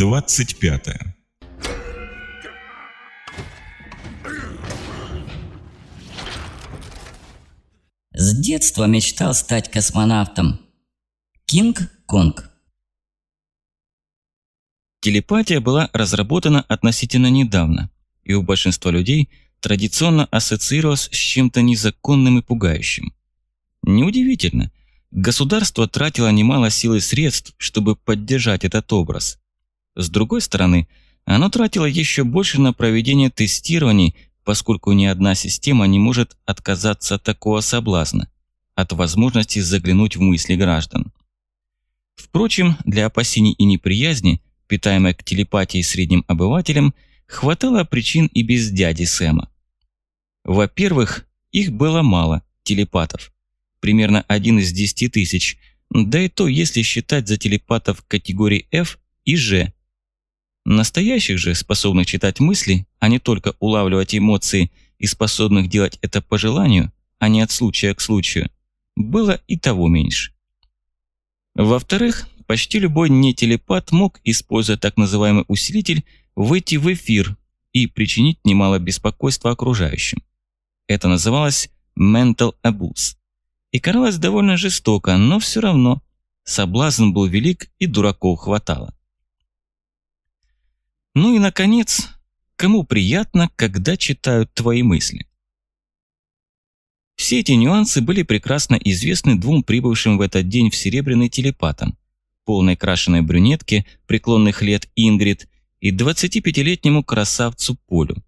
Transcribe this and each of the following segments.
Глава 25 С детства мечтал стать космонавтом. Кинг-Конг. Телепатия была разработана относительно недавно, и у большинства людей традиционно ассоциировалась с чем-то незаконным и пугающим. Неудивительно, Государство тратило немало сил и средств, чтобы поддержать этот образ. С другой стороны, оно тратило еще больше на проведение тестирований, поскольку ни одна система не может отказаться от такого соблазна, от возможности заглянуть в мысли граждан. Впрочем, для опасений и неприязни, питаемой к телепатии средним обывателям, хватало причин и без дяди Сэма. Во-первых, их было мало, телепатов примерно один из 10 тысяч, да и то, если считать за телепатов категории F и G. Настоящих же, способных читать мысли, а не только улавливать эмоции и способных делать это по желанию, а не от случая к случаю, было и того меньше. Во-вторых, почти любой нетелепат мог, используя так называемый усилитель, выйти в эфир и причинить немало беспокойства окружающим. Это называлось mental abuse и каралась довольно жестоко, но все равно соблазн был велик и дураков хватало. Ну и, наконец, кому приятно, когда читают твои мысли? Все эти нюансы были прекрасно известны двум прибывшим в этот день в Серебряный телепатам, полной крашеной брюнетке преклонных лет Ингрид и 25-летнему красавцу Полю.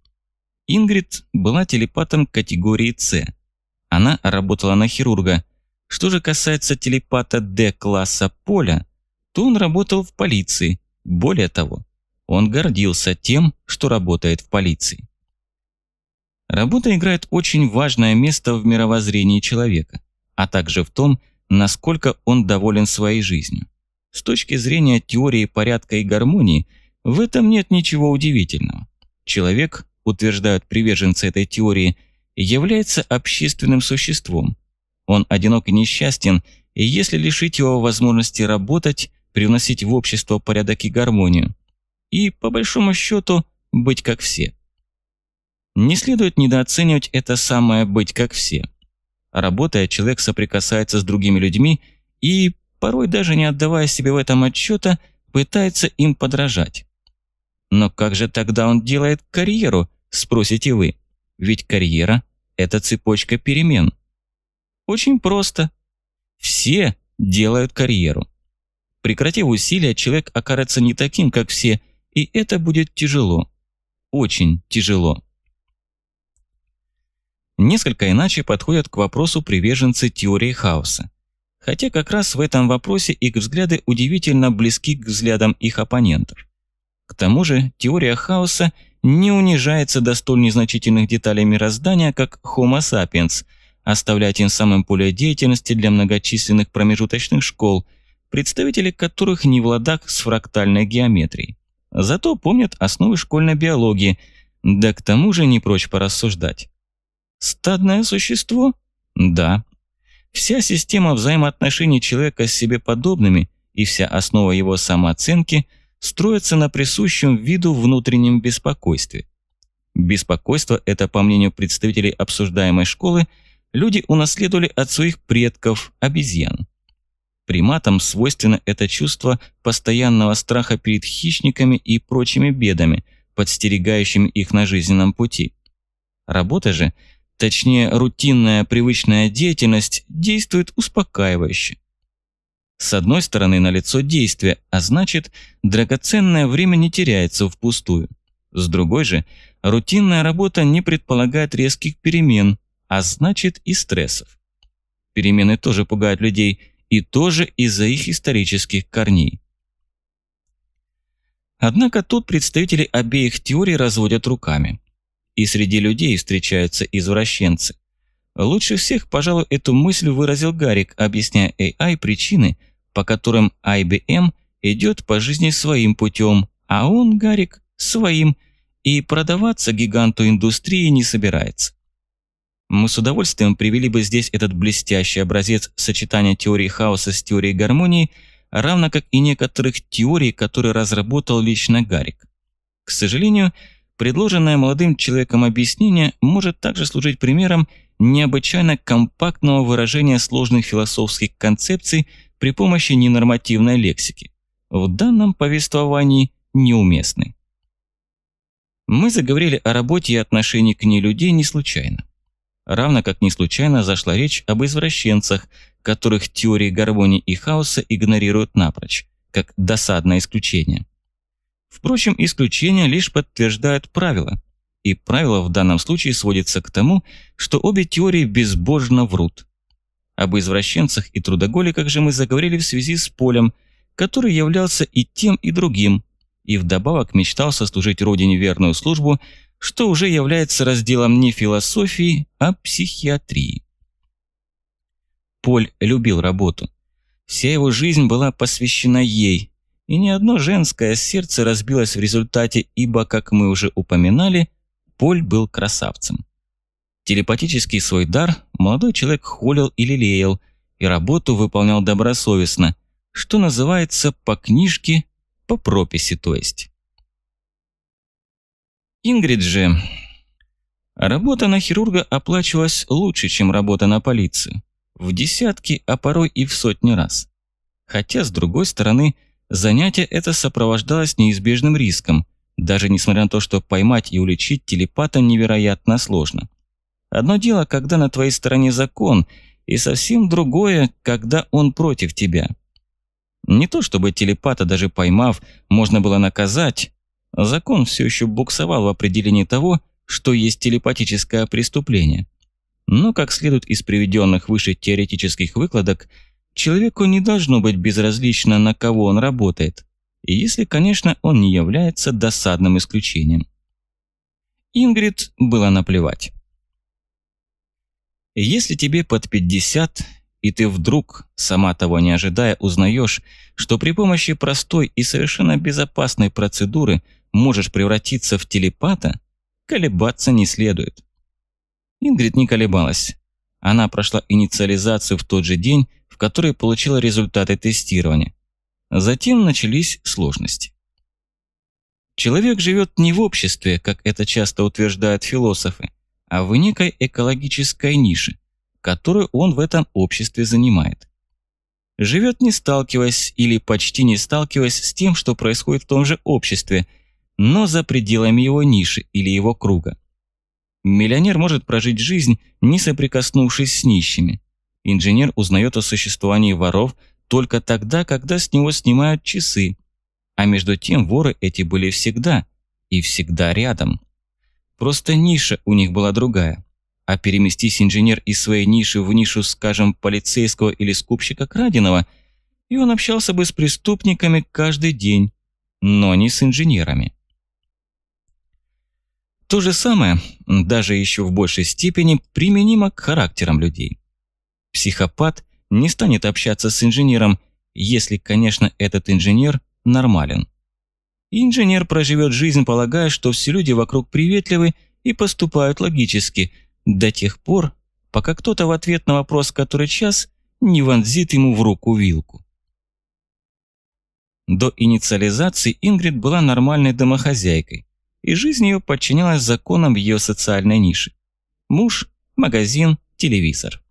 Ингрид была телепатом категории «С», она работала на хирурга. Что же касается телепата Д-класса Поля, то он работал в полиции. Более того, он гордился тем, что работает в полиции. Работа играет очень важное место в мировоззрении человека, а также в том, насколько он доволен своей жизнью. С точки зрения теории порядка и гармонии, в этом нет ничего удивительного. Человек, утверждают приверженцы этой теории – является общественным существом. Он одинок и несчастен, и если лишить его возможности работать, привносить в общество порядок и гармонию, и, по большому счету, быть как все. Не следует недооценивать это самое «быть как все». Работая, человек соприкасается с другими людьми и, порой даже не отдавая себе в этом отчета, пытается им подражать. Но как же тогда он делает карьеру, спросите вы? Ведь карьера – это цепочка перемен. Очень просто. Все делают карьеру. Прекратив усилия, человек окажется не таким, как все, и это будет тяжело. Очень тяжело. Несколько иначе подходят к вопросу приверженцы теории хаоса. Хотя как раз в этом вопросе их взгляды удивительно близки к взглядам их оппонентов. К тому же теория хаоса – не унижается до столь незначительных деталей мироздания, как Homo sapiens, оставляя тем самым поле деятельности для многочисленных промежуточных школ, представители которых не в ладах с фрактальной геометрией. Зато помнят основы школьной биологии, да к тому же не прочь порассуждать. Стадное существо? Да. Вся система взаимоотношений человека с себе подобными и вся основа его самооценки – строится на присущем виду внутреннем беспокойстве. Беспокойство это, по мнению представителей обсуждаемой школы, люди унаследовали от своих предков, обезьян. Приматам свойственно это чувство постоянного страха перед хищниками и прочими бедами, подстерегающими их на жизненном пути. Работа же, точнее рутинная привычная деятельность, действует успокаивающе. С одной стороны, налицо действие, а значит, драгоценное время не теряется впустую. С другой же, рутинная работа не предполагает резких перемен, а значит и стрессов. Перемены тоже пугают людей, и тоже из-за их исторических корней. Однако тут представители обеих теорий разводят руками. И среди людей встречаются извращенцы. Лучше всех, пожалуй, эту мысль выразил Гарик, объясняя AI причины – по которым IBM идет по жизни своим путем, а он, Гарик, своим, и продаваться гиганту индустрии не собирается. Мы с удовольствием привели бы здесь этот блестящий образец сочетания теории хаоса с теорией гармонии, равно как и некоторых теорий, которые разработал лично Гарик. К сожалению, предложенное молодым человеком объяснение может также служить примером необычайно компактного выражения сложных философских концепций при помощи ненормативной лексики. В данном повествовании неуместны. Мы заговорили о работе и отношении к ней людей не случайно. Равно как не случайно зашла речь об извращенцах, которых теории гармонии и хаоса игнорируют напрочь, как досадное исключение. Впрочем, исключения лишь подтверждают правила, и правило в данном случае сводится к тому, что обе теории безбожно врут. Об извращенцах и трудоголиках же мы заговорили в связи с Полем, который являлся и тем, и другим, и вдобавок мечтал сослужить Родине верную службу, что уже является разделом не философии, а психиатрии. Поль любил работу. Вся его жизнь была посвящена ей, и ни одно женское сердце разбилось в результате, ибо, как мы уже упоминали, Поль был красавцем. Телепатический свой дар молодой человек холил и лелеял, и работу выполнял добросовестно, что называется по книжке, по прописи то есть. Ингрид же... Работа на хирурга оплачивалась лучше, чем работа на полицию. В десятки, а порой и в сотни раз. Хотя, с другой стороны, занятие это сопровождалось неизбежным риском, даже несмотря на то, что поймать и уличить телепата невероятно сложно. Одно дело, когда на твоей стороне закон, и совсем другое, когда он против тебя. Не то чтобы телепата, даже поймав, можно было наказать, Закон все еще буксовал в определении того, что есть телепатическое преступление. Но, как следует из приведенных выше теоретических выкладок, человеку не должно быть безразлично, на кого он работает, если, конечно, он не является досадным исключением. Ингрид было наплевать. Если тебе под 50, и ты вдруг, сама того не ожидая, узнаешь, что при помощи простой и совершенно безопасной процедуры – можешь превратиться в телепата, колебаться не следует. Ингрид не колебалась. Она прошла инициализацию в тот же день, в который получила результаты тестирования. Затем начались сложности. Человек живет не в обществе, как это часто утверждают философы, а в некой экологической нише, которую он в этом обществе занимает. Живет не сталкиваясь или почти не сталкиваясь с тем, что происходит в том же обществе – но за пределами его ниши или его круга. Миллионер может прожить жизнь, не соприкоснувшись с нищими. Инженер узнает о существовании воров только тогда, когда с него снимают часы. А между тем воры эти были всегда, и всегда рядом. Просто ниша у них была другая. А переместись инженер из своей ниши в нишу, скажем, полицейского или скупщика краденого, и он общался бы с преступниками каждый день, но не с инженерами. То же самое, даже еще в большей степени, применимо к характерам людей. Психопат не станет общаться с инженером, если, конечно, этот инженер нормален. инженер проживет жизнь, полагая, что все люди вокруг приветливы и поступают логически, до тех пор, пока кто-то в ответ на вопрос «который час» не вонзит ему в руку вилку. До инициализации Ингрид была нормальной домохозяйкой, и жизнь ее подчинялась законам ее социальной ниши. Муж, магазин, телевизор.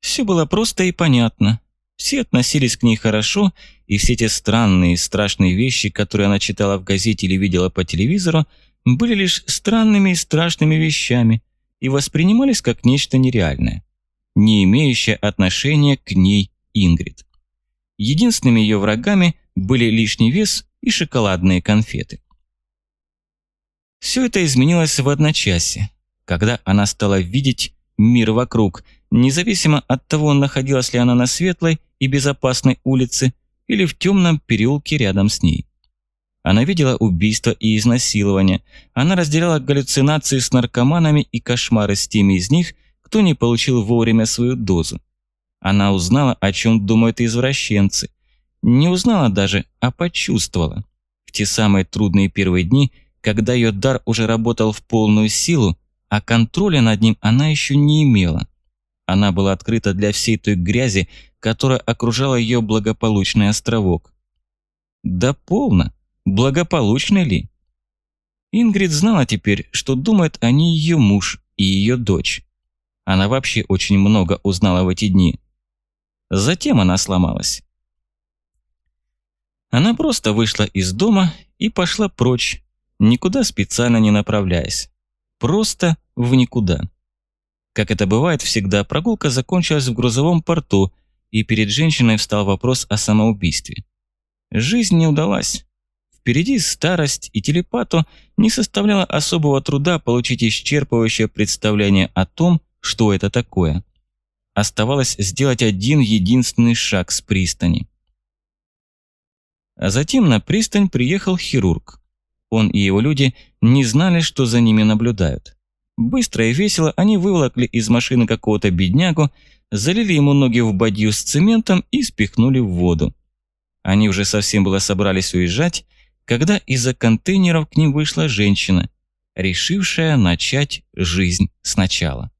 Все было просто и понятно. Все относились к ней хорошо, и все те странные и страшные вещи, которые она читала в газете или видела по телевизору, были лишь странными и страшными вещами и воспринимались как нечто нереальное, не имеющее отношения к ней Ингрид. Единственными ее врагами были лишний вес и шоколадные конфеты. Все это изменилось в одночасье, когда она стала видеть мир вокруг, независимо от того, находилась ли она на светлой и безопасной улице или в темном переулке рядом с ней. Она видела убийства и изнасилования, она разделяла галлюцинации с наркоманами и кошмары с теми из них, кто не получил вовремя свою дозу. Она узнала, о чем думают извращенцы. Не узнала даже, а почувствовала. В те самые трудные первые дни – когда ее дар уже работал в полную силу, а контроля над ним она еще не имела. Она была открыта для всей той грязи, которая окружала ее благополучный островок. Да полно, благополучный ли? Ингрид знала теперь, что думают о ней ее муж и ее дочь. Она вообще очень много узнала в эти дни. Затем она сломалась. Она просто вышла из дома и пошла прочь, никуда специально не направляясь. Просто в никуда. Как это бывает всегда, прогулка закончилась в грузовом порту, и перед женщиной встал вопрос о самоубийстве. Жизнь не удалась. Впереди старость, и телепату не составляло особого труда получить исчерпывающее представление о том, что это такое. Оставалось сделать один единственный шаг с пристани. А затем на пристань приехал хирург. Он и его люди не знали, что за ними наблюдают. Быстро и весело они выволокли из машины какого-то беднягу, залили ему ноги в бадью с цементом и спихнули в воду. Они уже совсем было собрались уезжать, когда из-за контейнеров к ним вышла женщина, решившая начать жизнь сначала.